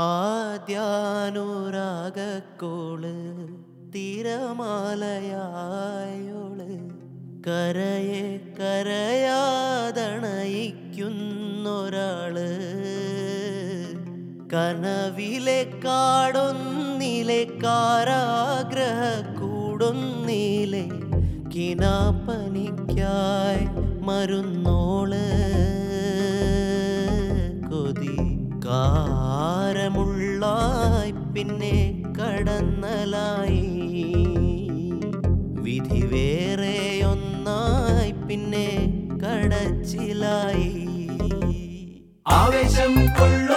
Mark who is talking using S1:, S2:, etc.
S1: ആദ്യാനുരാഗക്കോൾ തിരമാലയായോൾ കരയെ കരയാതണയിക്കുന്നൊരാൾ. കനവിലെ കാടൊന്നിലെ കാരാഗ്രഹ കൂടൊന്നിലെ കിനാപ്പനിക്കായി മരുന്നോൾ. പിന്നെ കടന്നലായി. വിധി വേറെ ഒന്നായി പിന്നെ കടച്ചിലായി.
S2: ആവേശം കൊള്ളുന്ന